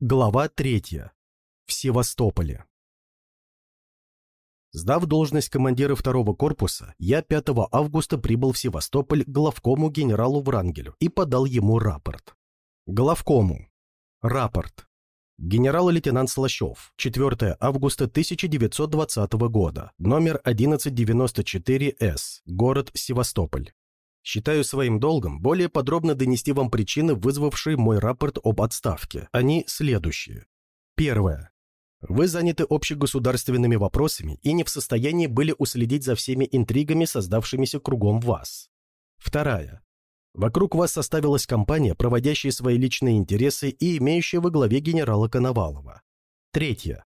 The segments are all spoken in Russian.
Глава 3. В Севастополе. Сдав должность командира второго корпуса, я 5 августа прибыл в Севастополь к главкому генералу Врангелю и подал ему рапорт. Главкому. Рапорт. Генерал-лейтенант Слащев, 4 августа 1920 года, номер 1194С, город Севастополь. Считаю своим долгом более подробно донести вам причины, вызвавшие мой рапорт об отставке. Они следующие. Первое. Вы заняты общегосударственными вопросами и не в состоянии были уследить за всеми интригами, создавшимися кругом вас. Вторая. Вокруг вас составилась компания, проводящая свои личные интересы и имеющая во главе генерала Коновалова. Третье.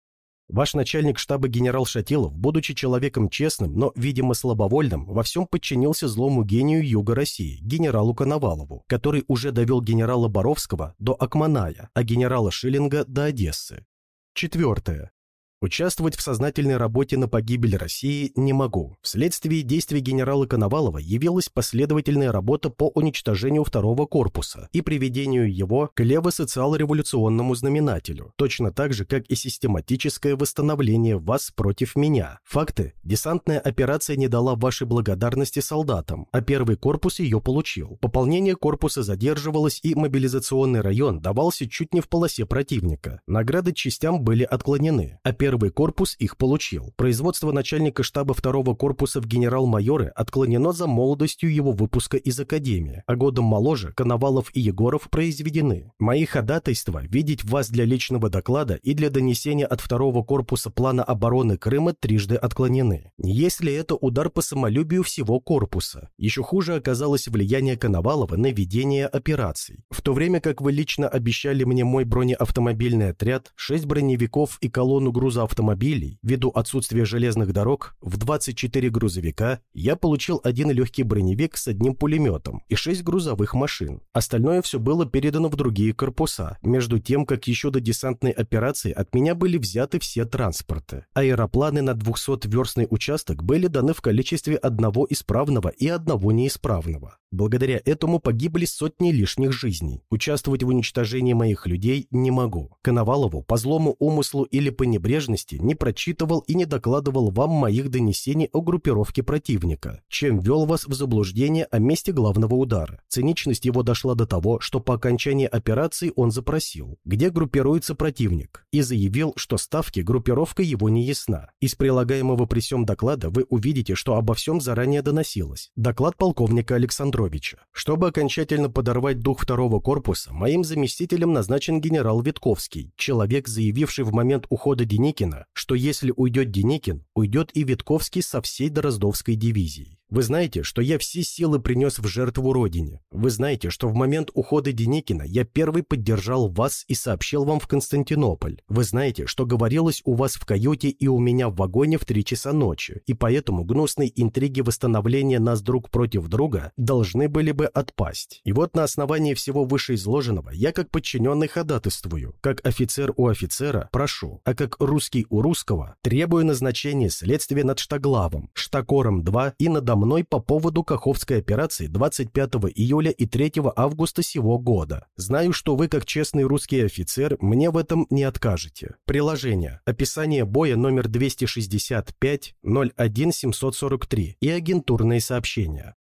Ваш начальник штаба генерал Шатилов, будучи человеком честным, но, видимо, слабовольным, во всем подчинился злому гению Юга России, генералу Коновалову, который уже довел генерала Боровского до Акманая, а генерала Шиллинга до Одессы. Четвертое. Участвовать в сознательной работе на погибель России не могу. Вследствие действий генерала Коновалова явилась последовательная работа по уничтожению второго корпуса и приведению его к лево-социал-революционному знаменателю, точно так же, как и систематическое восстановление вас против меня. Факты. Десантная операция не дала вашей благодарности солдатам, а первый корпус ее получил. Пополнение корпуса задерживалось, и мобилизационный район давался чуть не в полосе противника. Награды частям были отклонены, а Первый корпус их получил. Производство начальника штаба второго корпуса в генерал-майоры отклонено за молодостью его выпуска из академии, а годом моложе Коновалов и Егоров произведены. Мои ходатайства видеть вас для личного доклада и для донесения от второго корпуса плана обороны Крыма трижды отклонены. Если это удар по самолюбию всего корпуса, еще хуже оказалось влияние Коновалова на ведение операций. В то время как вы лично обещали мне мой бронеавтомобильный отряд, шесть броневиков и колонну груза автомобилей, ввиду отсутствия железных дорог, в 24 грузовика я получил один легкий броневик с одним пулеметом и 6 грузовых машин. Остальное все было передано в другие корпуса, между тем, как еще до десантной операции от меня были взяты все транспорты. Аэропланы на 200-верстный участок были даны в количестве одного исправного и одного неисправного. Благодаря этому погибли сотни лишних жизней. Участвовать в уничтожении моих людей не могу. Коновалову по злому умыслу или по небрежности не прочитывал и не докладывал вам моих донесений о группировке противника, чем ввел вас в заблуждение о месте главного удара. Циничность его дошла до того, что по окончании операции он запросил, где группируется противник, и заявил, что ставки группировка его не ясна. Из прилагаемого при всем доклада вы увидите, что обо всем заранее доносилось. Доклад полковника Александра Петровича. Чтобы окончательно подорвать дух второго корпуса, моим заместителем назначен генерал Витковский, человек, заявивший в момент ухода Деникина, что если уйдет Деникин, уйдет и Витковский со всей Дроздовской дивизией. Вы знаете, что я все силы принес в жертву Родине. Вы знаете, что в момент ухода Деникина я первый поддержал вас и сообщил вам в Константинополь. Вы знаете, что говорилось у вас в каюте и у меня в вагоне в три часа ночи, и поэтому гнусные интриги восстановления нас друг против друга должны были бы отпасть. И вот на основании всего вышеизложенного я как подчиненный ходатайствую, как офицер у офицера прошу, а как русский у русского требую назначения следствия над Штаглавом, Штакором 2 и над мной по поводу Каховской операции 25 июля и 3 августа сего года. Знаю, что вы, как честный русский офицер, мне в этом не откажете. Приложение. Описание боя номер 265 01 743 и агентурные сообщения.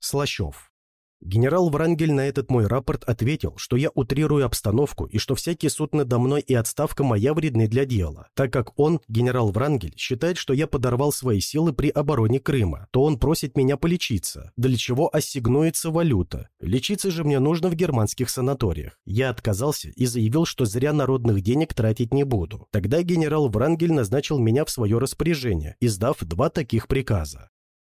Слащев. Генерал Врангель на этот мой рапорт ответил, что я утрирую обстановку и что всякий суд надо мной и отставка моя вредны для дела. Так как он, генерал Врангель, считает, что я подорвал свои силы при обороне Крыма, то он просит меня полечиться, для чего ассигнуется валюта. Лечиться же мне нужно в германских санаториях. Я отказался и заявил, что зря народных денег тратить не буду. Тогда генерал Врангель назначил меня в свое распоряжение, издав два таких приказа.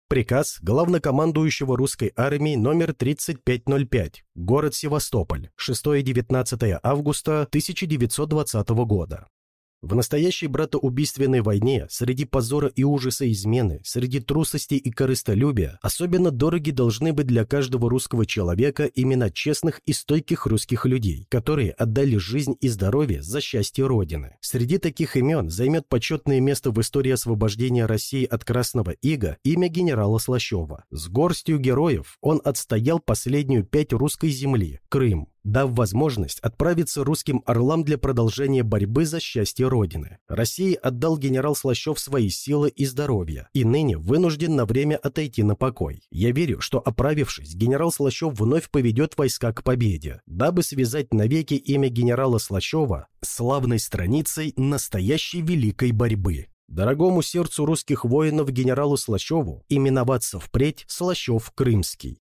Приказ главнокомандующего русской армии номер 3505, город Севастополь, 6-19 августа 1920 года. В настоящей братоубийственной войне, среди позора и ужаса измены, среди трусости и корыстолюбия, особенно дороги должны быть для каждого русского человека имена честных и стойких русских людей, которые отдали жизнь и здоровье за счастье Родины. Среди таких имен займет почетное место в истории освобождения России от Красного Ига имя генерала Слащева. С горстью героев он отстоял последнюю пять русской земли – Крым, дав возможность отправиться русским орлам для продолжения борьбы за счастье Родины. России отдал генерал Слащев свои силы и здоровье, и ныне вынужден на время отойти на покой. Я верю, что оправившись, генерал Слащев вновь поведет войска к победе, дабы связать навеки имя генерала Слащева славной страницей настоящей великой борьбы. Дорогому сердцу русских воинов генералу Слащеву именоваться впредь Слащев-Крымский.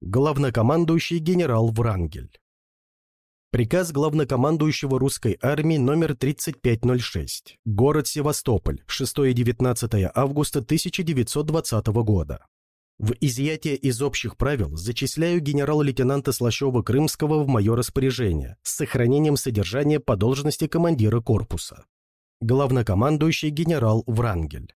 Главнокомандующий генерал Врангель. Приказ главнокомандующего русской армии номер 3506. Город Севастополь, 6-19 августа 1920 года. В изъятие из общих правил зачисляю генерала-лейтенанта Слащева-Крымского в мое распоряжение с сохранением содержания по должности командира корпуса. Главнокомандующий генерал Врангель.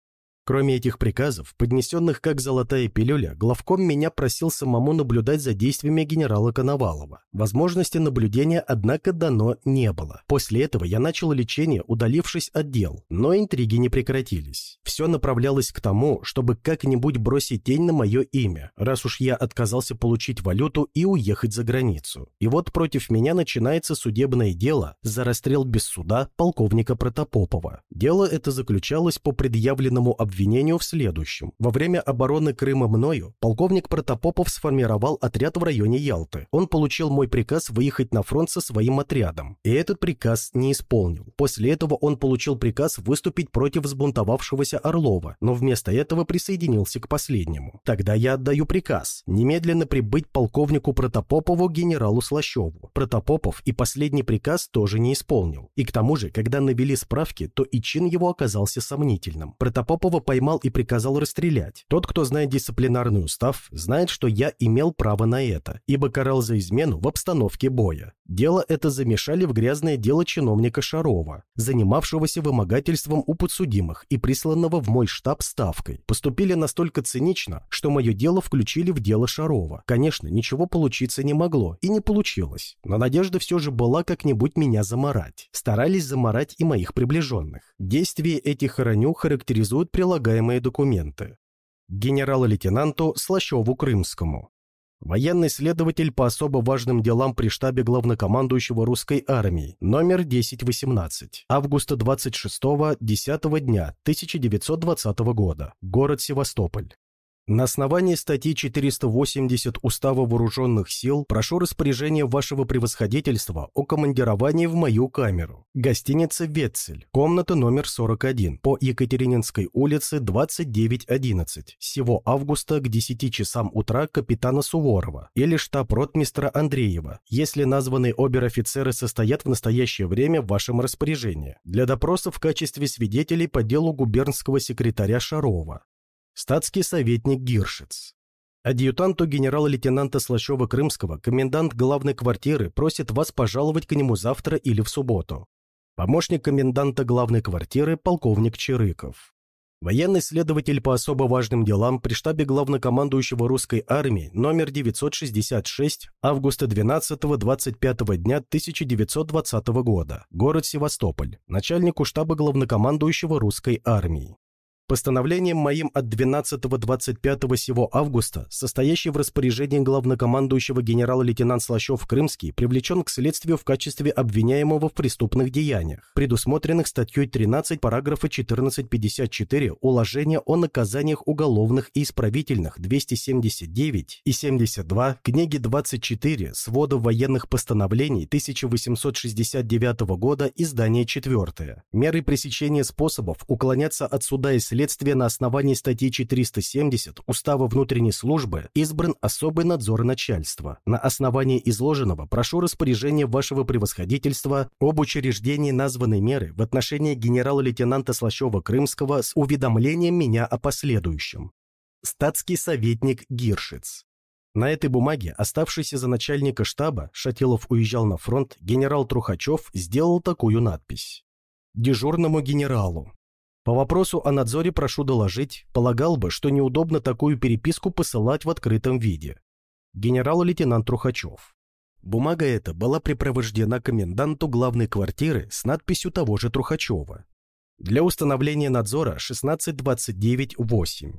Кроме этих приказов, поднесенных как золотая пилюля, главком меня просил самому наблюдать за действиями генерала Коновалова. Возможности наблюдения, однако, дано не было. После этого я начал лечение, удалившись от дел, но интриги не прекратились. Все направлялось к тому, чтобы как-нибудь бросить тень на мое имя, раз уж я отказался получить валюту и уехать за границу. И вот против меня начинается судебное дело за расстрел без суда полковника Протопопова. Дело это заключалось по предъявленному обвинению обвинению в следующем. Во время обороны Крыма мною полковник Протопопов сформировал отряд в районе Ялты. Он получил мой приказ выехать на фронт со своим отрядом, и этот приказ не исполнил. После этого он получил приказ выступить против взбунтовавшегося Орлова, но вместо этого присоединился к последнему. Тогда я отдаю приказ немедленно прибыть полковнику Протопопову генералу Слащеву. Протопопов и последний приказ тоже не исполнил. И к тому же, когда навели справки, то и чин его оказался сомнительным. Протопопова поймал и приказал расстрелять. Тот, кто знает дисциплинарный устав, знает, что я имел право на это, ибо карал за измену в обстановке боя. Дело это замешали в грязное дело чиновника Шарова, занимавшегося вымогательством у подсудимых и присланного в мой штаб ставкой. Поступили настолько цинично, что мое дело включили в дело Шарова. Конечно, ничего получиться не могло и не получилось, но надежда все же была как-нибудь меня заморать. Старались заморать и моих приближенных. Действия этих хороню характеризуют прилагательные прилагаемые документы. Генерал-лейтенанту Слащеву-Крымскому. Военный следователь по особо важным делам при штабе главнокомандующего русской армии, номер 1018, августа 26-10 дня 1920 года, город Севастополь. На основании статьи 480 Устава Вооруженных сил прошу распоряжение вашего превосходительства о командировании в мою камеру. Гостиница «Ветцель», комната номер 41, по Екатерининской улице 2911, всего августа к 10 часам утра капитана Суворова или штаб-ротмистра Андреева, если названные обер-офицеры состоят в настоящее время в вашем распоряжении, для допроса в качестве свидетелей по делу губернского секретаря Шарова статский советник Гиршиц. Адъютанту генерала-лейтенанта Слащева-Крымского комендант главной квартиры просит вас пожаловать к нему завтра или в субботу. Помощник коменданта главной квартиры полковник Чирыков. Военный следователь по особо важным делам при штабе главнокомандующего русской армии номер 966 августа 12-25 дня 1920 года, город Севастополь, начальнику штаба главнокомандующего русской армии. Постановлением моим от 12-25 сего августа, состоящий в распоряжении главнокомандующего генерала-лейтенант Слащев Крымский, привлечен к следствию в качестве обвиняемого в преступных деяниях, предусмотренных статьей 13 параграфа 1454 Уложения о наказаниях уголовных и исправительных 279 и 72 книги 24 свода военных постановлений 1869 года, издание 4. Меры пресечения способов уклоняться от суда и следствия следствия на основании статьи 470 Устава внутренней службы избран особый надзор начальства. На основании изложенного прошу распоряжение вашего превосходительства об учреждении названной меры в отношении генерала-лейтенанта Слащева-Крымского с уведомлением меня о последующем. Статский советник Гиршиц. На этой бумаге, оставшийся за начальника штаба, Шатилов уезжал на фронт, генерал Трухачев сделал такую надпись. Дежурному генералу. По вопросу о надзоре прошу доложить, полагал бы, что неудобно такую переписку посылать в открытом виде. Генерал-лейтенант Трухачев. Бумага эта была припровождена коменданту главной квартиры с надписью того же Трухачева. Для установления надзора 1629-8.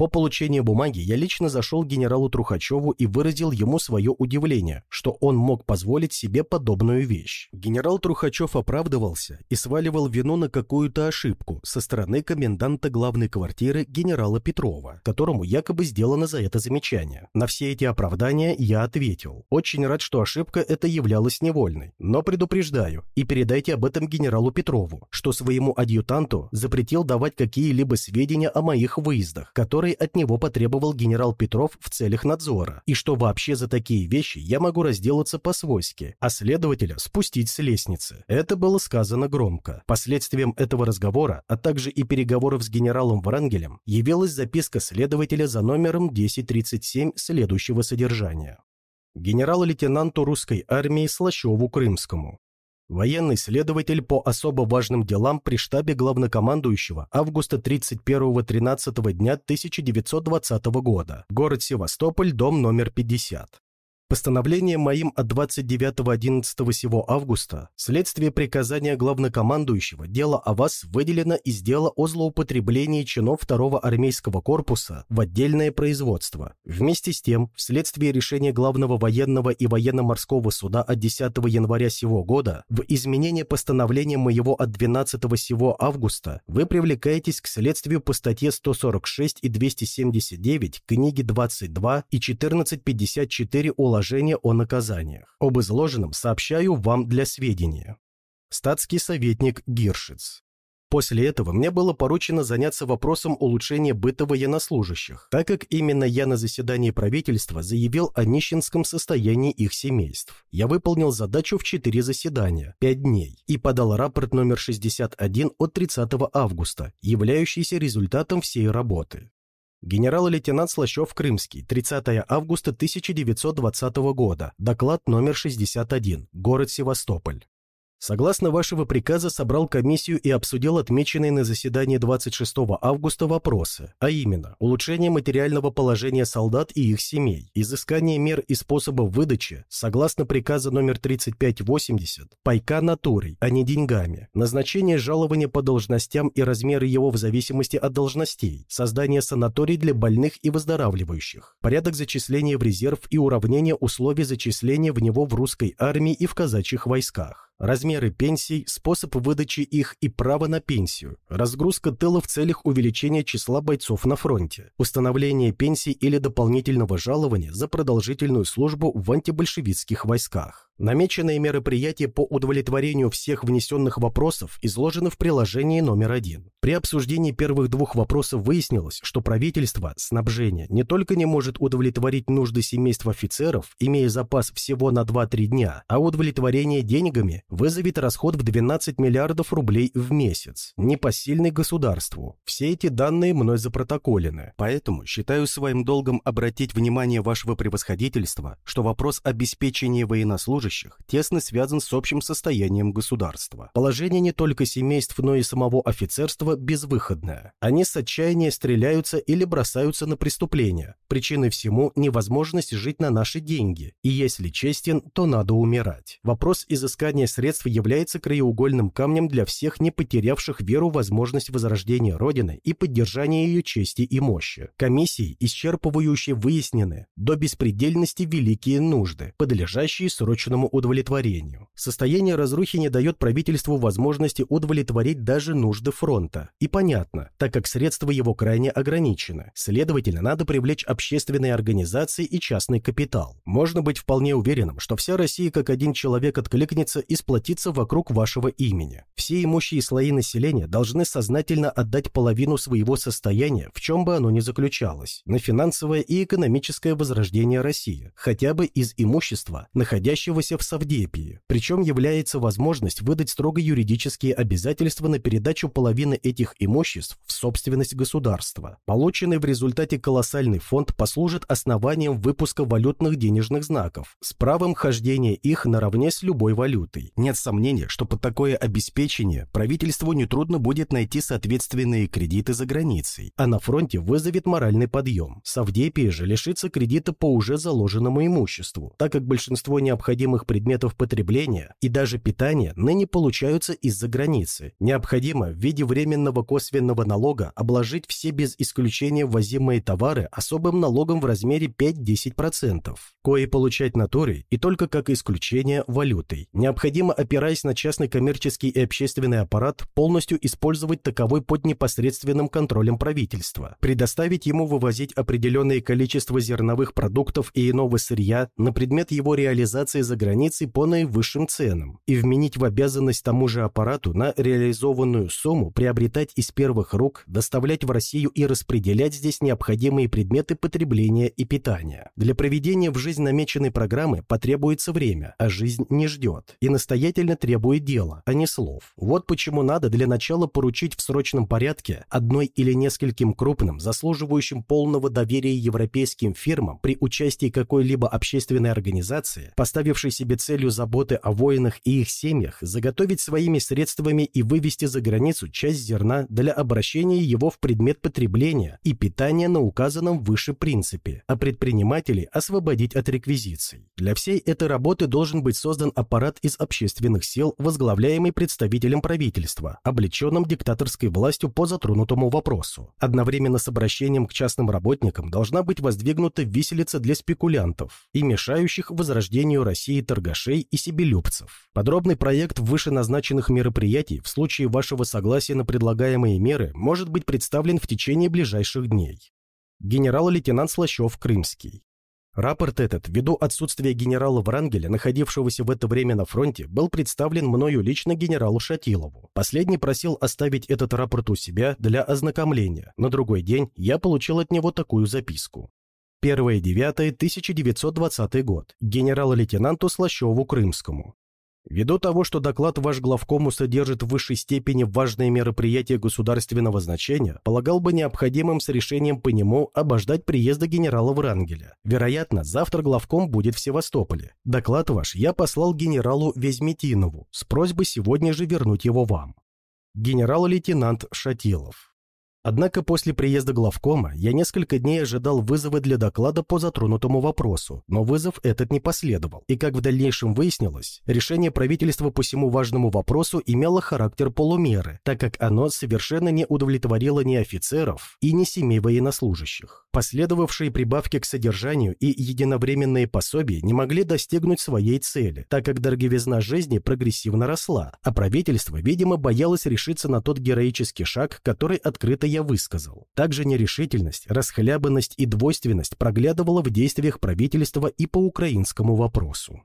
По получению бумаги я лично зашел к генералу Трухачеву и выразил ему свое удивление, что он мог позволить себе подобную вещь. Генерал Трухачев оправдывался и сваливал вину на какую-то ошибку со стороны коменданта главной квартиры генерала Петрова, которому якобы сделано за это замечание. На все эти оправдания я ответил. Очень рад, что ошибка эта являлась невольной, но предупреждаю и передайте об этом генералу Петрову, что своему адъютанту запретил давать какие-либо сведения о моих выездах, которые от него потребовал генерал Петров в целях надзора, и что вообще за такие вещи я могу разделаться по-свойски, а следователя спустить с лестницы. Это было сказано громко. Последствием этого разговора, а также и переговоров с генералом Врангелем, явилась записка следователя за номером 1037 следующего содержания. Генерал-лейтенанту русской армии Слащеву Крымскому. Военный следователь по особо важным делам при штабе главнокомандующего августа 31-13 дня 1920 года. Город Севастополь, дом номер 50. Постановлением моим от 29.11 сего августа следствие приказания главнокомандующего дело о вас выделено из дела о злоупотреблении чинов второго армейского корпуса в отдельное производство. Вместе с тем, вследствие решения главного военного и военно-морского суда от 10 января сего года в изменение постановления моего от 12 сего августа вы привлекаетесь к следствию по статье 146 и 279 книги 22 и 1454 уложения положение о наказаниях. Об изложенном сообщаю вам для сведения. Статский советник Гиршиц. После этого мне было поручено заняться вопросом улучшения быта военнослужащих, так как именно я на заседании правительства заявил о нищенском состоянии их семейств. Я выполнил задачу в четыре заседания, пять дней, и подал рапорт номер 61 от 30 августа, являющийся результатом всей работы. Генерал-лейтенант Слащев-Крымский, 30 августа 1920 года, доклад номер 61, город Севастополь. Согласно вашего приказа, собрал комиссию и обсудил отмеченные на заседании 26 августа вопросы, а именно улучшение материального положения солдат и их семей, изыскание мер и способов выдачи, согласно приказа номер 3580, пайка натурой, а не деньгами, назначение жалования по должностям и размеры его в зависимости от должностей, создание санаторий для больных и выздоравливающих, порядок зачисления в резерв и уравнение условий зачисления в него в русской армии и в казачьих войсках размеры пенсий, способ выдачи их и право на пенсию, разгрузка тыла в целях увеличения числа бойцов на фронте, установление пенсий или дополнительного жалования за продолжительную службу в антибольшевистских войсках. Намеченные мероприятия по удовлетворению всех внесенных вопросов изложены в приложении номер один. При обсуждении первых двух вопросов выяснилось, что правительство снабжения не только не может удовлетворить нужды семейств офицеров, имея запас всего на 2-3 дня, а удовлетворение деньгами вызовет расход в 12 миллиардов рублей в месяц, непосильный государству. Все эти данные мной запротоколены. Поэтому считаю своим долгом обратить внимание вашего превосходительства, что вопрос обеспечения военнослужащих служащих тесно связан с общим состоянием государства. Положение не только семейств, но и самого офицерства безвыходное. Они с отчаяния стреляются или бросаются на преступления. Причиной всему невозможность жить на наши деньги. И если честен, то надо умирать. Вопрос изыскания средств является краеугольным камнем для всех не потерявших веру в возможность возрождения Родины и поддержания ее чести и мощи. Комиссии, исчерпывающие выяснены до беспредельности великие нужды, подлежащие срочному общественному удовлетворению. Состояние разрухи не дает правительству возможности удовлетворить даже нужды фронта. И понятно, так как средства его крайне ограничены. Следовательно, надо привлечь общественные организации и частный капитал. Можно быть вполне уверенным, что вся Россия как один человек откликнется и сплотится вокруг вашего имени. Все имущие слои населения должны сознательно отдать половину своего состояния, в чем бы оно ни заключалось, на финансовое и экономическое возрождение России, хотя бы из имущества, находящегося находящегося в Савдепии, причем является возможность выдать строго юридические обязательства на передачу половины этих имуществ в собственность государства. Полученный в результате колоссальный фонд послужит основанием выпуска валютных денежных знаков с правом хождения их наравне с любой валютой. Нет сомнения, что под такое обеспечение правительству нетрудно будет найти соответственные кредиты за границей, а на фронте вызовет моральный подъем. Савдепия же лишится кредита по уже заложенному имуществу, так как большинство необходимых необходимых предметов потребления и даже питания ныне получаются из-за границы. Необходимо в виде временного косвенного налога обложить все без исключения ввозимые товары особым налогом в размере 5-10%, кое получать натурой и только как исключение валютой. Необходимо, опираясь на частный коммерческий и общественный аппарат, полностью использовать таковой под непосредственным контролем правительства, предоставить ему вывозить определенное количество зерновых продуктов и иного сырья на предмет его реализации за границей по наивысшим ценам и вменить в обязанность тому же аппарату на реализованную сумму приобретать из первых рук, доставлять в Россию и распределять здесь необходимые предметы потребления и питания. Для проведения в жизнь намеченной программы потребуется время, а жизнь не ждет и настоятельно требует дела, а не слов. Вот почему надо для начала поручить в срочном порядке одной или нескольким крупным, заслуживающим полного доверия европейским фирмам при участии какой-либо общественной организации, поставившей себе целью заботы о воинах и их семьях, заготовить своими средствами и вывести за границу часть зерна для обращения его в предмет потребления и питания на указанном выше принципе, а предпринимателей освободить от реквизиций. Для всей этой работы должен быть создан аппарат из общественных сил, возглавляемый представителем правительства, облеченным диктаторской властью по затронутому вопросу. Одновременно с обращением к частным работникам должна быть воздвигнута виселица для спекулянтов и мешающих возрождению России торгашей и себелюбцев. Подробный проект вышеназначенных мероприятий в случае вашего согласия на предлагаемые меры может быть представлен в течение ближайших дней. Генерал-лейтенант Слащев Крымский. Рапорт этот, ввиду отсутствия генерала Врангеля, находившегося в это время на фронте, был представлен мною лично генералу Шатилову. Последний просил оставить этот рапорт у себя для ознакомления. На другой день я получил от него такую записку. 1.9.1920 год. Генерал-лейтенанту Слащеву Крымскому. Ввиду того, что доклад ваш главкому содержит в высшей степени важные мероприятия государственного значения, полагал бы необходимым с решением по нему обождать приезда генерала Врангеля. Вероятно, завтра главком будет в Севастополе. Доклад ваш я послал генералу Везметинову с просьбой сегодня же вернуть его вам. Генерал-лейтенант Шатилов. Однако после приезда главкома я несколько дней ожидал вызова для доклада по затронутому вопросу, но вызов этот не последовал. И как в дальнейшем выяснилось, решение правительства по всему важному вопросу имело характер полумеры, так как оно совершенно не удовлетворило ни офицеров и ни семей военнослужащих. Последовавшие прибавки к содержанию и единовременные пособия не могли достигнуть своей цели, так как дороговизна жизни прогрессивно росла, а правительство, видимо, боялось решиться на тот героический шаг, который открыто я высказал. Также нерешительность, расхлябанность и двойственность проглядывала в действиях правительства и по украинскому вопросу.